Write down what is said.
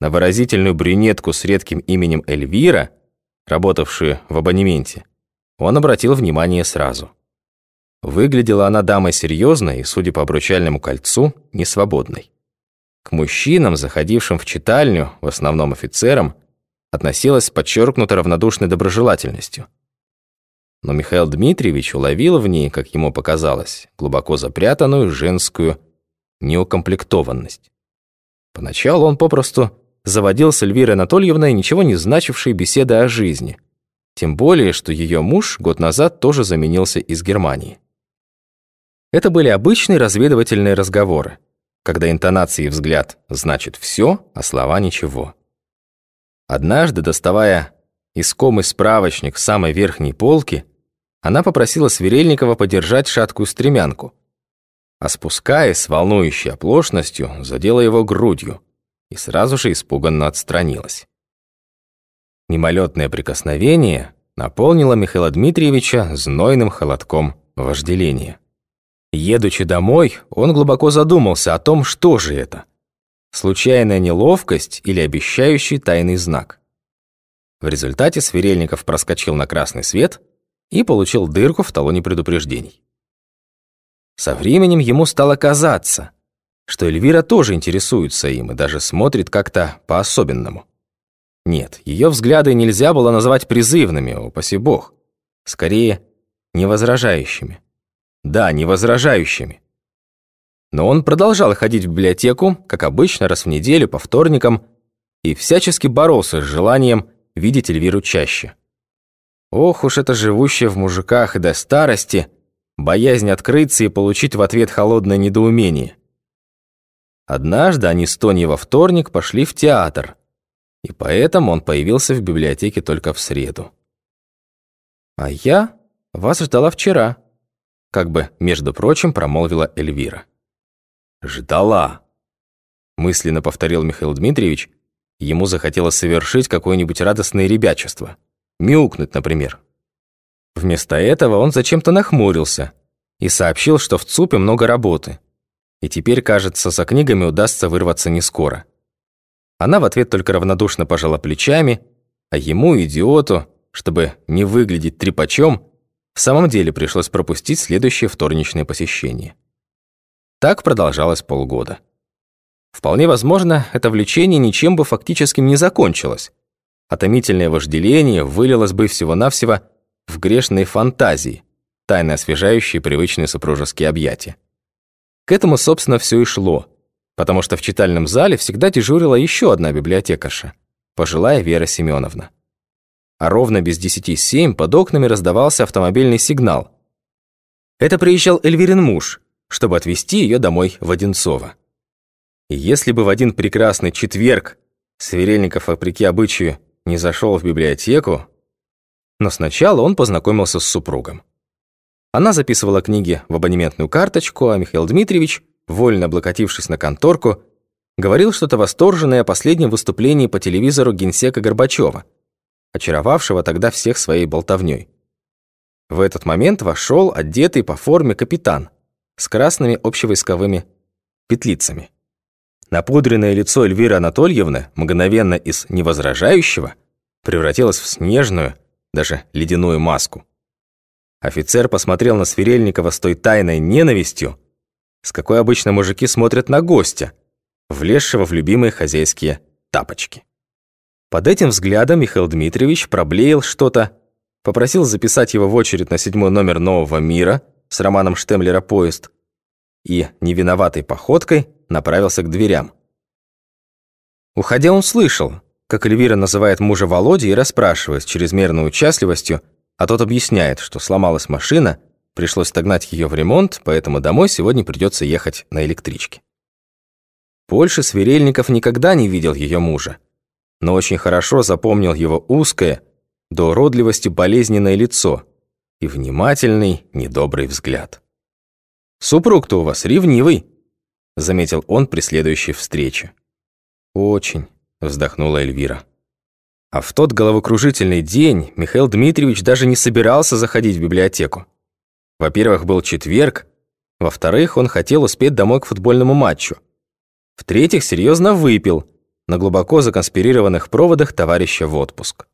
на выразительную брюнетку с редким именем Эльвира, работавшую в абонементе, он обратил внимание сразу. Выглядела она дамой серьезной и, судя по обручальному кольцу, несвободной. К мужчинам, заходившим в читальню, в основном офицерам, относилась подчеркнуто равнодушной доброжелательностью. Но Михаил Дмитриевич уловил в ней, как ему показалось, глубоко запрятанную женскую неукомплектованность. Поначалу он попросту заводил с Эльвирой Анатольевной ничего не значившие беседы о жизни, тем более, что ее муж год назад тоже заменился из Германии. Это были обычные разведывательные разговоры, когда интонации и взгляд значит все, а слова ничего. Однажды, доставая искомый справочник с самой верхней полки, она попросила Сверельникова подержать шаткую стремянку, а спускаясь с волнующей оплошностью, задела его грудью и сразу же испуганно отстранилась. Мимолетное прикосновение наполнило Михаила Дмитриевича знойным холодком вожделения. Едучи домой, он глубоко задумался о том, что же это – случайная неловкость или обещающий тайный знак. В результате Сверельников проскочил на красный свет и получил дырку в талоне предупреждений. Со временем ему стало казаться, что Эльвира тоже интересуется им и даже смотрит как-то по-особенному. Нет, ее взгляды нельзя было назвать призывными, упаси бог. Скорее, невозражающими. Да, невозражающими. Но он продолжал ходить в библиотеку, как обычно, раз в неделю, по вторникам, и всячески боролся с желанием видеть Эльвиру чаще. Ох уж это живущее в мужиках и до старости, боязнь открыться и получить в ответ холодное недоумение. Однажды они с Тони во вторник пошли в театр, и поэтому он появился в библиотеке только в среду. «А я вас ждала вчера», как бы, между прочим, промолвила Эльвира. «Ждала», мысленно повторил Михаил Дмитриевич, ему захотелось совершить какое-нибудь радостное ребячество. Мяукнуть, например. Вместо этого он зачем-то нахмурился и сообщил, что в ЦУПе много работы. И теперь, кажется, за книгами удастся вырваться не скоро. Она в ответ только равнодушно пожала плечами, а ему, идиоту, чтобы не выглядеть трепачом, в самом деле пришлось пропустить следующее вторничное посещение. Так продолжалось полгода. Вполне возможно, это влечение ничем бы фактически не закончилось. Отомительное вожделение вылилось бы всего-навсего в грешные фантазии, тайно освежающие привычные супружеские объятия. К этому, собственно, все и шло, потому что в читальном зале всегда дежурила еще одна библиотекарша, пожилая Вера Семеновна а ровно без десяти семь под окнами раздавался автомобильный сигнал. Это приезжал Эльвирин муж, чтобы отвезти ее домой в Одинцово. И если бы в один прекрасный четверг Сверельников, вопреки обычаю, не зашел в библиотеку, но сначала он познакомился с супругом. Она записывала книги в абонементную карточку, а Михаил Дмитриевич, вольно облокотившись на конторку, говорил что-то восторженное о последнем выступлении по телевизору генсека Горбачева – очаровавшего тогда всех своей болтовней. В этот момент вошел одетый по форме капитан с красными общевойсковыми петлицами. Напудренное лицо Эльвиры Анатольевны мгновенно из невозражающего превратилось в снежную, даже ледяную маску. Офицер посмотрел на Сверельникова с той тайной ненавистью, с какой обычно мужики смотрят на гостя, влезшего в любимые хозяйские тапочки. Под этим взглядом Михаил Дмитриевич проблеял что-то, попросил записать его в очередь на седьмой номер «Нового мира» с романом Штемлера «Поезд» и невиноватой походкой направился к дверям. Уходя, он слышал, как Эльвира называет мужа Володей и расспрашивает с чрезмерной участливостью, а тот объясняет, что сломалась машина, пришлось догнать ее в ремонт, поэтому домой сегодня придется ехать на электричке. Больше Сверельников никогда не видел ее мужа но очень хорошо запомнил его узкое, до уродливости болезненное лицо и внимательный, недобрый взгляд. «Супруг-то у вас ревнивый», — заметил он при следующей встрече. «Очень», — вздохнула Эльвира. А в тот головокружительный день Михаил Дмитриевич даже не собирался заходить в библиотеку. Во-первых, был четверг, во-вторых, он хотел успеть домой к футбольному матчу. В-третьих, серьезно выпил — на глубоко законспирированных проводах товарища в отпуск.